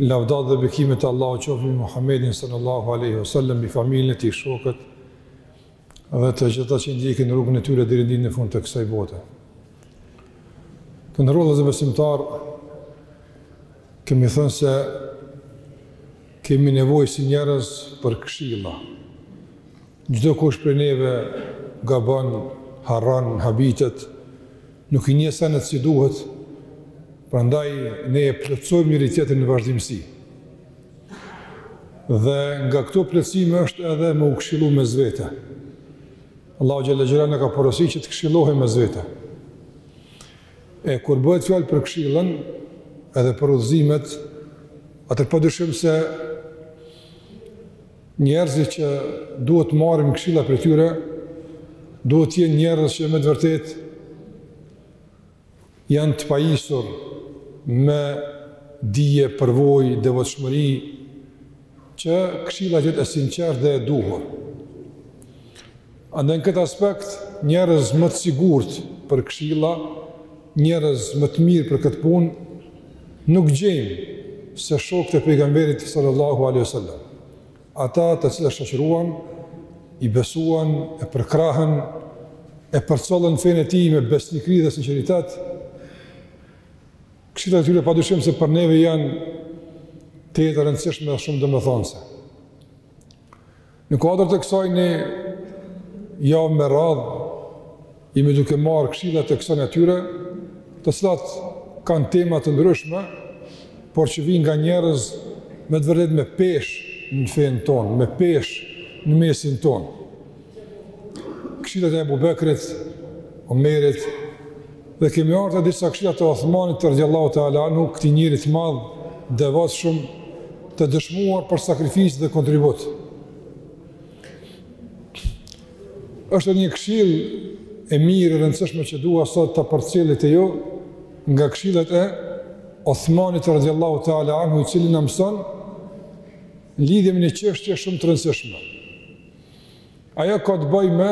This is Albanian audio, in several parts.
Lavdat dhe bekimet e Allahut qofshin mbi Muhammedin sallallahu alaihi wasallam, mbi familjen e tij, shokët dhe të gjithë ata që ndjekin rrugën e tyre deri në ditën e fundit të kësaj bote. Të nderuar vëllezër besimtarë, kemi thënë se kemi nevojë si njerëz për këshilla. Çdokush prej neve gabon, harron, habitet, nuk i njeh senet si duhet, prandaj ne e plotësojmë njëri-tjetrin në vazhdimësi. Dhe nga këto plotësime është edhe me u këshillu mes vete. Allahu xhalla xhelalu na ka porositur që të këshillohemi mes vete. E kur bëhet fjalë për këshillën, edhe për udhëzimet, atëherë padyshim se Njerëzit që duhet të marrim këshilla prej tyre, duhet të jenë njerëz që me të vërtetë janë të pajisur me dije, përvojë, devotshmëri, që këshilla të jetë e sinqertë dhe e duhur. Andaj në këtë aspekt, njerëz më të sigurt për këshilla, njerëz më të mirë për këtë punë, nuk gjejmë se shokët e Pejgamberit sallallahu alaihi wasallam. Ata të cilët shoqëruan, i besuan, e përkrahën, e përcollën fenë e tij me besnikëri dhe sinqeritet, këshillat e tyre padyshim se për neve janë tejet të rëndësishme dhe shumë domethënëse. Në kuadër të kësaj ne javë me radhë jemi duke marrë këshilla të kësaj natyre, të cilat kanë tema të ndryshme, por që vijnë nga njerëz me të vërtetë me peshë në fenë tonë, me peshë në mesin tonë. Këshillat e Abu Bekrit, Omerit, dhe kemi ardhë te disa këshillat e Othmanit radiallahu ta'ala anhu, këtij njeriu të madh, të devotshëm, të dëshmuar për sakrificë dhe kontribut. është një këshillë e mirë e rëndësishme që dua sot ta përcjell te ju, nga këshillat e Othmanit radiallahu ta'ala anhu, i cili na mëson, lidhje me një çështje shumë të rëndësishme. Ajo ka të bëjë me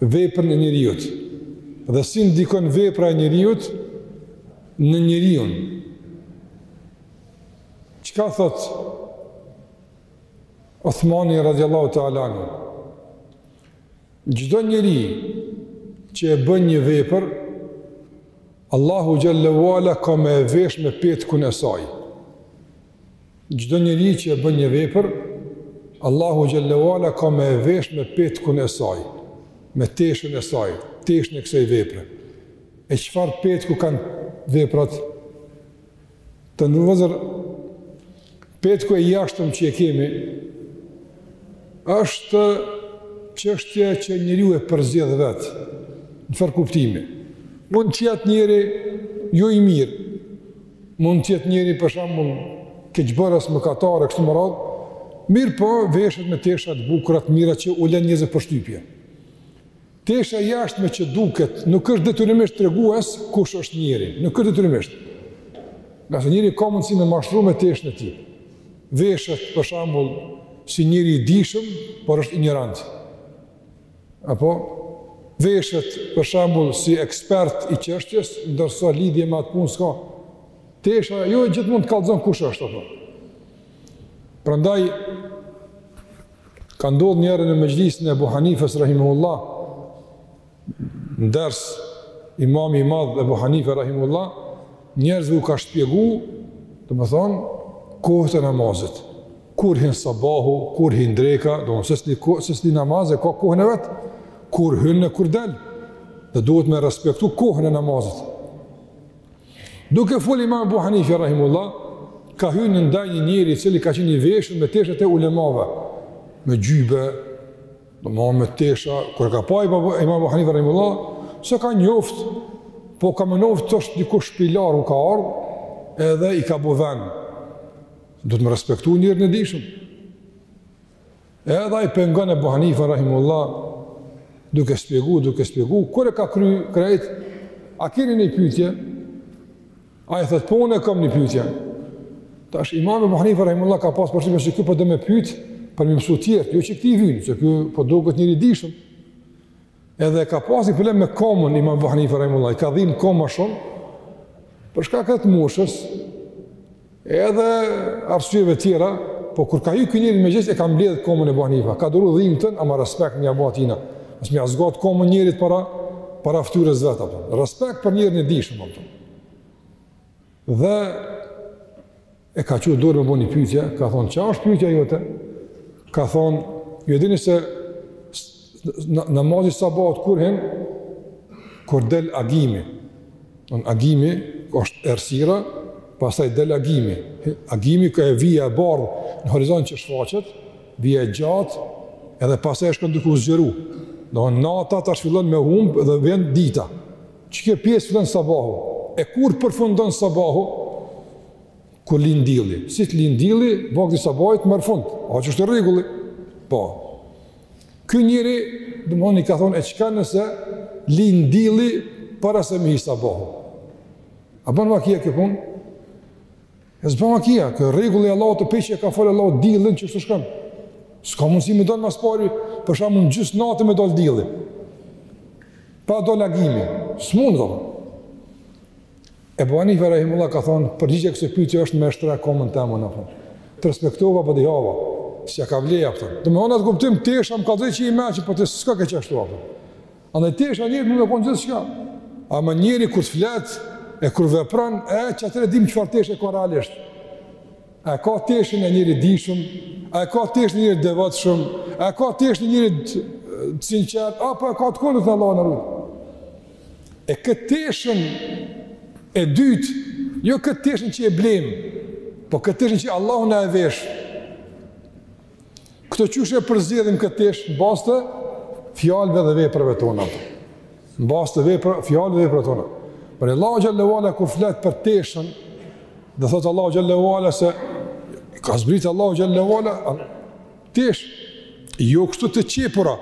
veprën e njeriut dhe si ndikon vepra e njeriut në njeriun. Çka thotë Othmani radiallahu ta'ala anhu? Çdo njeri që e bën një vepër, Allahu xhel-le ue ala ka me e vesh me petkun e saj. Çdo njeri që e bën një vepër, Allahu xhelle ve ala ka me e vesh me petkun e saj, me teshën e saj, teshën e kësaj vepre. E çfarë petku kanë veprat? Të nderuar vëllezër, petku i jashtëm që e kemi, është çështje që njeriu e përzgjedh vetë, në njëfarë kuptimi. Mund të jetë njeriu jo i mirë, Mund të jetë njeriu për shembull keqbërës, mëkatar e kështu me radhë, mirëpo veshet me tesha të bukura, të mira që u lënë njerëzve përshtypje. Tesha e jashtme që duket nuk është detyrimisht tregues kush është njeriu, nuk është detyrimisht. Ngase njeriu ka mundësi me mashtru me teshën e tij. Veshet për shembull si njeri i dijshëm, por është injorant. Apo, veshet, për shembull, si ekspert i çështjes, ndërsa lidhje me atë punë s'ka. Tesha, jo gjithmonë të kallëzon kush është, apo. Prandaj, ka ndodhë njëherë në mexhlisin e Ebu Hanifës, rahimehullah, ndërsa imami i madh Ebu Hanife, rahimehullah, njerëzve u ka shpjegu, domethënë, kohët e namazit. Kur hyn sabahu, kur hyn dreka, do të thotë secili namaz e ka kohën e vet, kur hyn e kur del. Dhe duhet me respektu kohën e namazit. Duke fol Imam Ebu Hanife rahimehullah, ka hyrë në ndejë një njeri i cili ka qenë i veshur me teshat e ulemave, me xhybe, domethënë me tesha, kur e ka pa Imam Ebu Hanife rahimehullah, s'e ka njoft, po ka menu që është dikush dijetar u ka ardhë, edhe i ka bo vend. Duhet me respektu njerin e dijshëm. Edhe e pengon Ebu Hanife, rahimehullah, duke spjegu, duke spjegu, kur e ka kry krejt, a keni ndonjë pytje? Ai thotë, po unë e kom një pytje. Tash imami Ebu Hanife, rahimehullah, ka pas përshtypje që ky po do me pyt, për me i mësu tjertë, jo që këtij i vyn, që ky po duket njeri i dijshëm. Edhe ka pas një problem me komën Imam Ebu Hanife rahimehullah, i ka dhimb koma shumë për shkak të moshës. Edhe arsyeve tjera, po kur ka hyrë ky njeri në mexhlis e ka mbledh komën Ebu Hanife. Ka duru dhimbtën, ama respekt me ia bo atina. Mos me ia zgjat komën njerit para para fytyrës vet apo. Respekt për njerin e dijshëm apo. Dhe e ka çu dorën me bo një pyetje, ka thonë, "Çfarë është pyetja jote?" Ka thonë, "Ju e dini se namazi sabahut kur hin kur del agimi." Don agimi është errësira, pastaj del agimi. Agimi qajo vija e bardhë në horizont që shfaqet, vija e gjatë, edhe pastaj shkon duke u zgjeru. Don nata tash fillon me humb dhe vjen dita. Qekjo pjesë fillon sabahu. E kur përfundon sabahu? Kur lind dielli, si të lind dielli, vakti i sabahit merr fund. A qështu është rregulli? Po. Ky njeri, dhe më i ka thonë, e çka nëse lind dielli para se me hi sabahu? A bon vaki kjo punë? E s'bon vaki, kjo rregull i Allahut prej që e ka falë Allahu diellin qysh shkon. S'ka mundësi me dalë ma s'pari, për shembull në gjysë natë me dalë dielli. Pa dal agimi, s'mundet. Ebu Hanife Rahimehullah ka thonë, përgjigja kësaj pyetje është me shtri komën temen, a kupton. Të respektova, po dëgjova, s'ja ka vlejt, a kupton. Domethonë n'atë kuptim, tesha më ka dhej që i me që, po s'ka kenë qashtu, a kupton. Andaj tesha e njeriut mun me konë gjithçka. Ama njeri, kur flet, e kur vepron, e qatëherë e dim çfarë teshe e ka realisht. A ka teshën e njeriut t'dijshëm, a ka teshën e njeriut t'devotshëm, a ka teshën e njeriut të sinqertë, apo e ka të kundërtën, Allahu na ruajtë. E këtë teshën e dytë, jo këtë teshën që e blejmë, po këtë teshën që Allahu na e vesh. Këto qysh e përzgjedhim këtë teshën, në bazë të fjalëve dhe veprave tona. Në bazë të vepra, fjalëve dhe veprave tona. Pra Allahu xhelle ue ala, kur flet për teshën, dhe thotë Allahu xhelle ue ala se, ka zbritë Allahu xhelle ue ala, Tesh, jo kështu të qepura,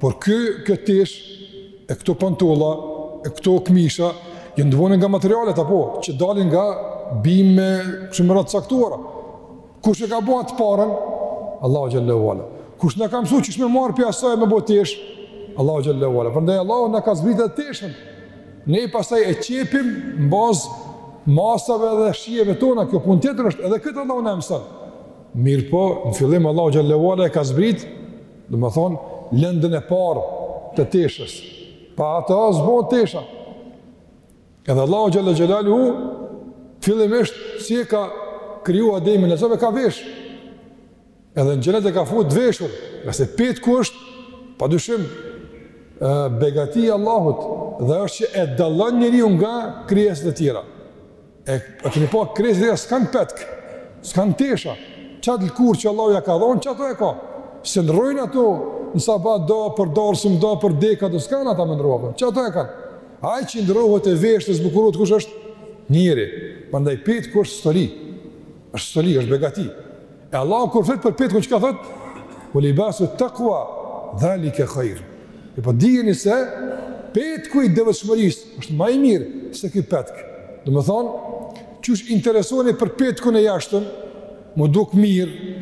por kjo, kjo tesh, e këto pantolla, e këto këmisha, janë të bome nga materialet, apo, që dalin nga bimë, kështu me radhë të caktuara. Kush e ka bo atë të parën? Allahu xhelle ue ala. Kush na ka mësu qysh me marrë prej asaj me bo tesh? Allahu xhelle ue ala. Prandaj Allahu na ka zbrit edhe teshën. Ne pastaj e qepim në bazë masave dhe shijeve tona, kjo punë tjetër është, edhe këtë Allahu na e mëson. Mirëpo, në fillim Allahu xhelle ue ala e ka zbrit, domethonë, lëndën e parë të teshës. Pa atë s'bon tesha. Edhe Allahu xhelle xhelaluhu fillimisht si e ka kriju Ademin ashtu e ka vesh. Edhe në xhenet e ka fut t'veshur, ngase petku është pa dyshim begati e Allahut dhe është që e dallon njeriun nga krijesat e tjera. E, e keni pa krijesat s'kanë petk, s'kanë tesha, qatë lëkurë që Allahu ja ka dhonë, qato e ka. S'e ndërrojnë ato, nëse po do, për darsëm do, për deka do, s'kanë ata me ndërru, qato e kanë. Ai që ndërrohet e veshet, zbukurohet, kush është njeri, prandaj petku është stoli, është stoli, është begati. E Allahu kur flet për petkun çka thot? Ue libasu takua dhalike hajr. E po dijeni se petku i devotshmërisë është më i mirë se ky petk. Domethonë, qysh interesoheni për petkun e jashtëm, m'u duk mirë,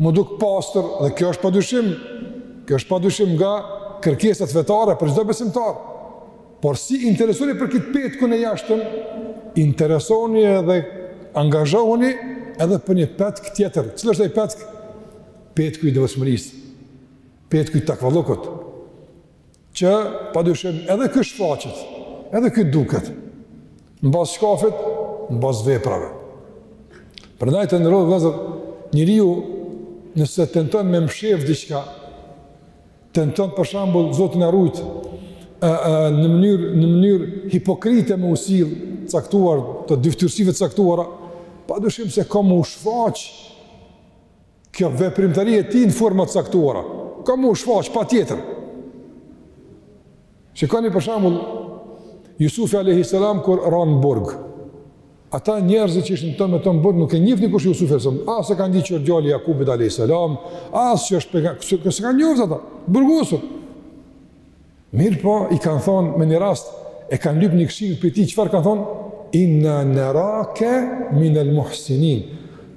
m'u duk pastër dhe kjo është pa dyshim, kjo është pa dyshim nga kërkesat fetare për çdo besimtar. Por si interesoni për këtë petkun e jashtëm, interesoni edhe angazhohuni edhe për një petk tjetër. Cili është ai petk? Petku i devotshmërisë, petku i takvallëkut, që padyshim edhe ky shfaqet, edhe ky duket, në bazë shkafet, në bazë veprave. Prandaj të nderuar vëllezër, njeriu nëse tenton me mshef diçka, Tenton për shembull Zoti na rujt ë ë në mënyrë në mënyrë hipokrite me u sill caktuar të dyftyrsive të caktuara, padyshim se ka me u shfaq kjo veprimtari e tij në forma të caktuara. Ka me u shfaq patjetër. Shikoni për shembull Jusufi alayhi salam kur ra në burg. Ata njerëz që ishin to me to në burg nuk e njihnin kush Jusufi alayhi salam. As e kanë ditë që djali i Jakubit alayhi salam, as që është pejgamber, kush s'e kanë njoft ata. Burgosur. Mirëpo, i kanë thonë me një rast, e kanë lypë një këshillë prej tij, çfarë kanë thonë? Inna nerake minel muhsinin.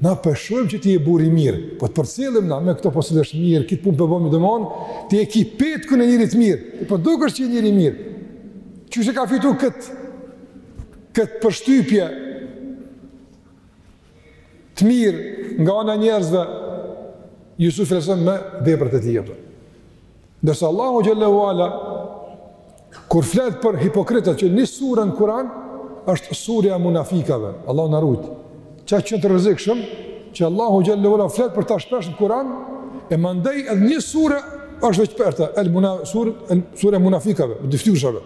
Na po e shohim që ti je burrë i mirë, po të përcjellim na me këto po sillesh mirë, kit punë po e bon mirë, domethon, ti e ke petkun e njeriut të mirë, ti po dukesh që je njeri i mirë. Qysh e ka fitu kët kët përshtypje të mirë nga ana e njerëzve Jusufi alayhi salam me veprat e tij apo. Ndërsa Allahu xhelle ue ala kur flet për hipokritët që një sure në Kur'an është surja e munafikave. Allahu na rujt. Aq janë të rrezikshëm që Allahu xhelle ue ala flet për ta shpesh në Kur'an e mandej edhe një sure është veç për ta el muna sur el surja e munafikave, dyftyrshave.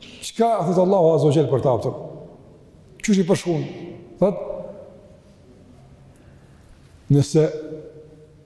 Çka thot Allahu azza ve xhel për ta aftë? Qysh i përshkrun? Thot Nëse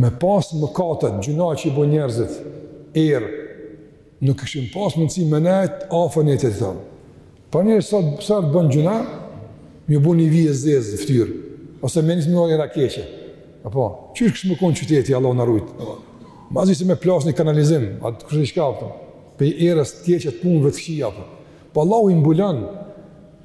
me pas mëkatet, gjynah që i bojn njerëzit, erë, nuk kishim pas mundësi me nejt afër njëni-tjetrit. Pra njeri sot, sot të bon gjynah, m'u bo një vijë e zezë në ftyrë, ose me nis me i ardh një erë e keqe. Apo, qysh kish me konë qyteti, Allahu na rujt? Ma zi se me plas një kanalizim, atë kështë një shka, prej erës të keqe të punëve të këqija, për. Po Allahu i mbulon,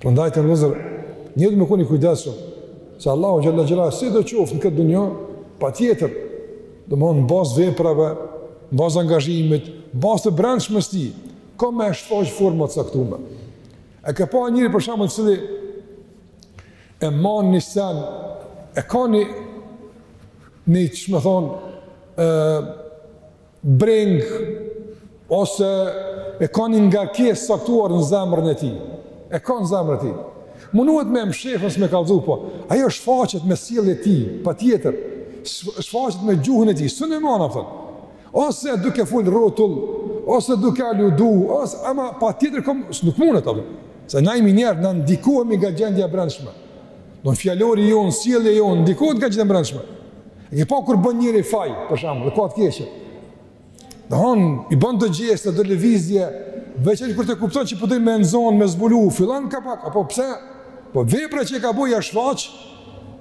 Prandaj të nderuar vëllezër, njeri duhet me kon i kujdesshëm, se Allahu xhelle xhelaluhu, sido qoftë në këtë dunjo, patjetër, domethonë në bazë veprave, në bazë angazhimit, në bazë të brendshmes tij, ka me e shfaq në forma të caktume. E ka pa njeri për shembull cili e man një sen, e ka një, një që me thonë, e, breng ose e ka një ngarkesë t'caktuar në zemrën e tij. E ka në zemrën e tij. Mundohet me e mshef e mos me kallzu, po ajo shfaqet me sjelljen e tij, patjetër, shfaqet me gjuhën e tij, s'mun e man, a kupton. Ose duke fol rrotull, ose duke aludu, ose, ama patjetër, kom, nuk mundet, a kupton. Se na jemi njerz, na ndikohemi nga gjendja e brendshme. Domethon fjalori jonë, sjellja jonë, ndikohet nga gjendja e brendshme. E keni pa kur bën njeri faj, për shembull, e ka të keqe. Domethanë, i bën do gjeste, do lëvizje, veçanërisht kur të kupton që po don me nzon, me zbulu, fillon ka pak, apo pse, po vepra që e ka bo ia shfaq,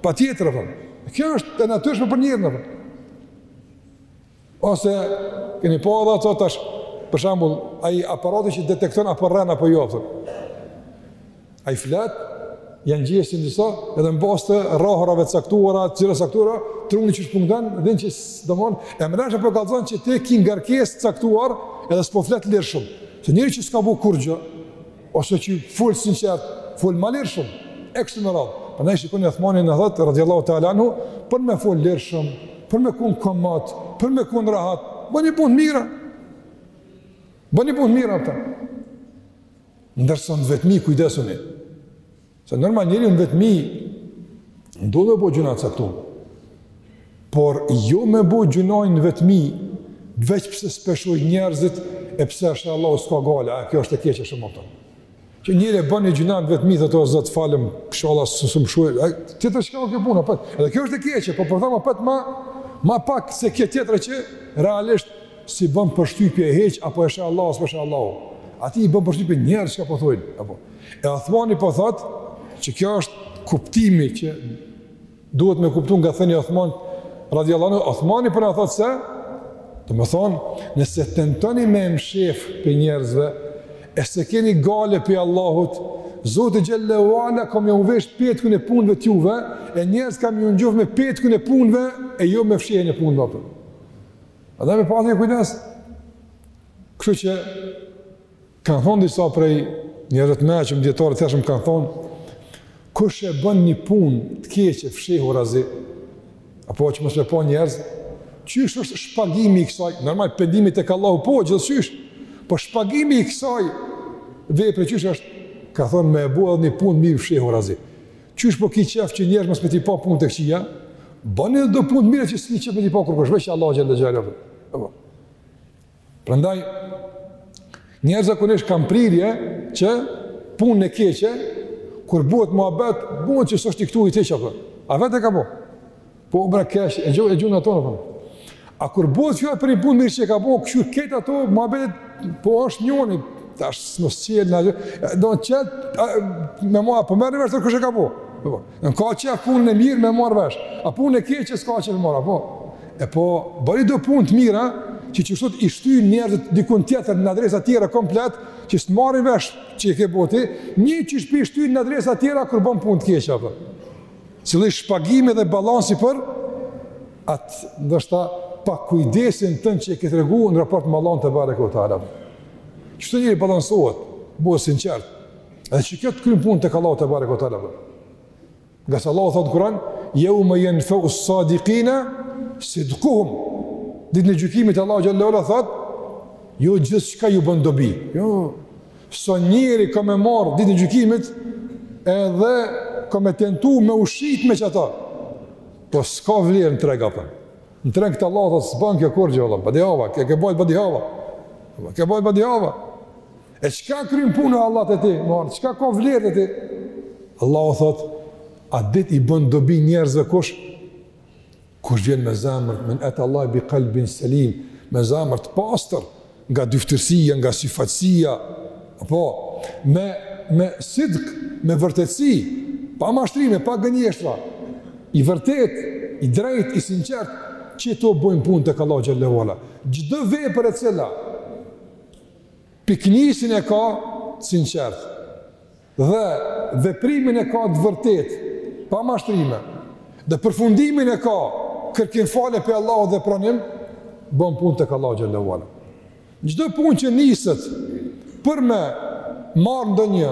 patjetër, apo. Kjo është e natyrshme për njerin, apo. Ose keni pa edhe ato tash, për shembull, ai aparati që detekton a po rren apo jo, a kupton. Ai flet, ia ngjesin disa, edhe në bazë të rrahurave të caktuara, të cilës caktuara, truni qysh punon, vjen që domethon, e merr vesh, po kallzon që ti ke ngarkesë t'caktuar, edhe s'po flet lirshëm. Se njeri që s'ka bo kurgjë, Ose që fol sinqert, fol më lirshëm, e kështu me radhë. Prandaj shikoni Uthmani na thotë radhiyallahu ta'ala anhu, për me fol lirshëm, për me kon komot, për me kon rahat, bëni punë t'mira. Bëni punë t'mira, a kupton. Ndërsa në vetmi kujdesuni. Se normal njeri në vetmi, ndodh me bo gjynah të caktum, por jo me bo gjynah në vetmi, veç pse s'po e shohin njerëzit, e pse e sheh Allahu s'ka gajle, a kjo është e keqe shumë më Që njeri e bën një gjynah në vetmi, dhe thotë o Zot falëm, inshallah s'më shohin, a di ti çka o kjo puna, apet, edhe kjo është e keqe, po po tham apet ma, ma pak se kjo tjetra që realisht s'i bën përshtypje hiç, a po e sheh Allahu, s'po e sheh Allahu, atij i bën përshtypje njerz çka po thojnë, apo, E Othmani po thotë që kjo është kuptimi që duhet me kuptu nga thënia e Othman radiallahu anhu, Othmani po na thotë se, domethonë, nëse tentoni me u mshef prej njerëzve, e s'e keni gajle prej Allahut, Zoti Xhelle ue ala ka me jau vesh petkun e punëve t'juve, e njerëz kanë me ju njof me petkun e punëve, e jo me fshehjen e punëve po. Edhe me pas kujdes. Kështu që, Kanë thonë disa prej njerëzve të mëdhenj, dietarët e kanë thonë, kush e bën një punë të keqe fshehurazi, apo që mos me e pa njerëz, qysh është shpagimi i kësaj, normal, pendimi tek Allahu po, gjithqysh, po shpagimi i kësaj vepre qysh është, ka thonë me e bo edhe një punë t'mirë fshehurazi, qysh po ki qef që njerëz mos me t'i pa punë të këqia, bani edhe do punë t'mira që s'ki qef me t'i pa kërkush, veç Allah xhele xhela, Prandaj, njerëzit zakonisht kanë prirje që punën e keqe, kur bëhet muhabet, bëhet që s'është i këtu i të qëpë. A vetë e ka bo? Po, bra, keq, e gjë, e gjë në tonë, po. A kur bëhet fjalë për ni punë të mirë që e ka bo, këshu ketë ato, muhabetit, po është njoni, tash mos e çel, në gjë, do me çel, me mua, po merr vesh kush e ka bo. po. Në ka qef punën e mirë me marrë vesh, a punën e keqe s'ka qef me marrë, apo? E po, bëri do punë të mira, qysh sot i shty njerëzit dikun tjetër në adresa tjera komplet, që s'të marrë vesh që i ke bo ti, njëjtë qysh po i shty në adresa tjera kur bën punë të keqe, apo? Si lloj shpagimi dhe balansi për atë, ndoshta, pakujdesinë tënde që e ke tregu në raport me Allahun tebareke teala. Qështu njeri balansohet, bëhet i sinqertë, Edhe që kjo të kryn punë tek Allahu tebareke teala. Ngase Allahu thotë në Kuran, jaume jenfeu sadikina sidkuhum. Ditën e gjykimit Allahu xhel-le ve ala thotë, jo gjithçka ju bën dobi. Jo, se njeri ka me marrë ditën e gjykimit, edhe ka me tentu me u shit me qata. Po s'ka vlerë në treg, apo. Në treg aty Allahu thotë, s'ban kjo kurgjë, Allah, badihava, kjo ke bajtë badihava. Kjo ke bajtë badihava. E çka kryn punë o Allah te ti, marë, çka ka vlerë te ti? Allahu thotë, atë ditë i bën dobi njerëzve kush? Kush vjen me zamër, men etAllahe bi kalbin selim, me zamër të pastër, nga dyfytyrësia, nga syfaqësia, apo, me, me sidk, me vërtetësi, pa mashtrime, pa gënjeshtra, i vërtetë, i drejtë, i sinqertë, qëto bojnë punë tek Allahu xhel-le ve ala. Çdo vepër e cila, Pikënisjen e ka të sinqertë. Dhe veprimin e ka të vërtetë, pa mashtrime. Dhe përfundimin e ka kërkim falje prej Allahut dhe pranim, bën punë tek Allahu xhel-le ve ala. Çdo punë që niset për me marr ndonjë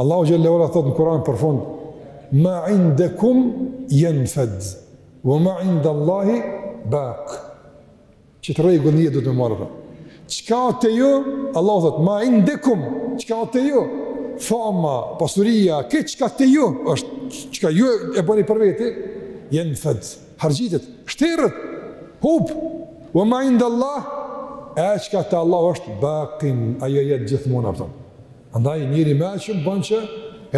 Allahu xhel-le ve ala thotë në Kur'an për fund, ma indekum jenfed, ve ma indAllahi bak, qët rregull njeri duhet me marrë. Çka te ju, Allahu thotë, ma indekum, çka te ju, fama, pasuria, krejt çka te ju, është çka ju e bëni për veti, jenfed, Harxhitet, shterret, hup, wa ma inda Allah, e çka te Allahu është bakin, ajo jetë gjithmonë apo. Andaj, njeri mençëm bën që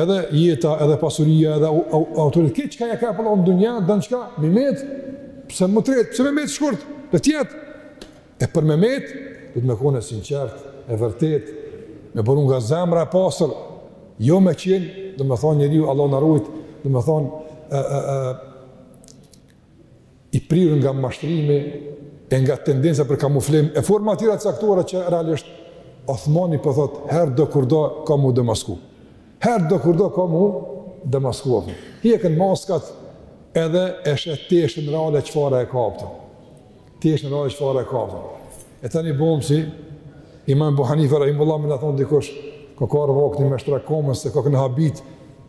edhe jeta, edhe pasuria, edhe autoriteti, krejt çka e ka përla në dunja, do'n çka m'i met, pse m'u tret, pse me met shkurt, le t'jet, E për me met, duhet me kon e sinqertë, e vërtetë, me buru nga zemra e pastër, jo me qenë, domethonë njeriu, Allah na rujt, domethonë, e, e, e, i prirë nga mashtrimi, e nga tendenca për kamuflim, e forma tjera t'caktuara që realisht Othmani po thot, herë do kurdo ka mu demasku. Herë do kurdo ka mu demasku. Hjeken maskat edhe e sheh teshën reale çfare e ka apëtëm. Teshën reale çfare e ka apëtëm. E tani bon si imam Ebu Hanife rahimullah me na thonë dikush, koka ardh vakti me shtri komën se kokna habit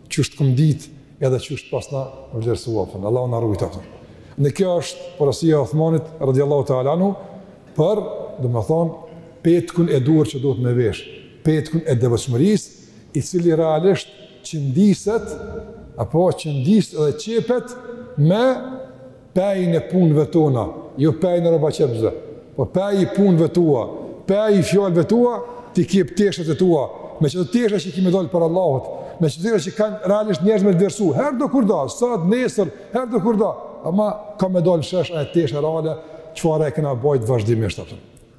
qysh t'kom ditë edhe qysh t'pasna vlerësu. Fënë. Allahu na rujtë aftër. Në kjo është porosia e Othmanit, radiallahu ta'ala anhu, për, domethonë, petkun e duhur që duhet me vesh, petkun e devotshmërisë, i cili realisht qëndiset, apo qëndis dhe qepet me Pejin e punëve tona, jo pejin e rrobaqepësve, po pej i punëve tua, pej i fjalëve tua, ti i qep teshat e tua, me qëto tesha që ki me dalë para Allahut, me qëto tesha që kanë realisht njerëz me të vlersu, herë do kurdo, sot, nesër, herë do kurdo, ama ka me dalë shesh ajo tesha reale, çfare e kena bajt vazhdimisht, apëtëm.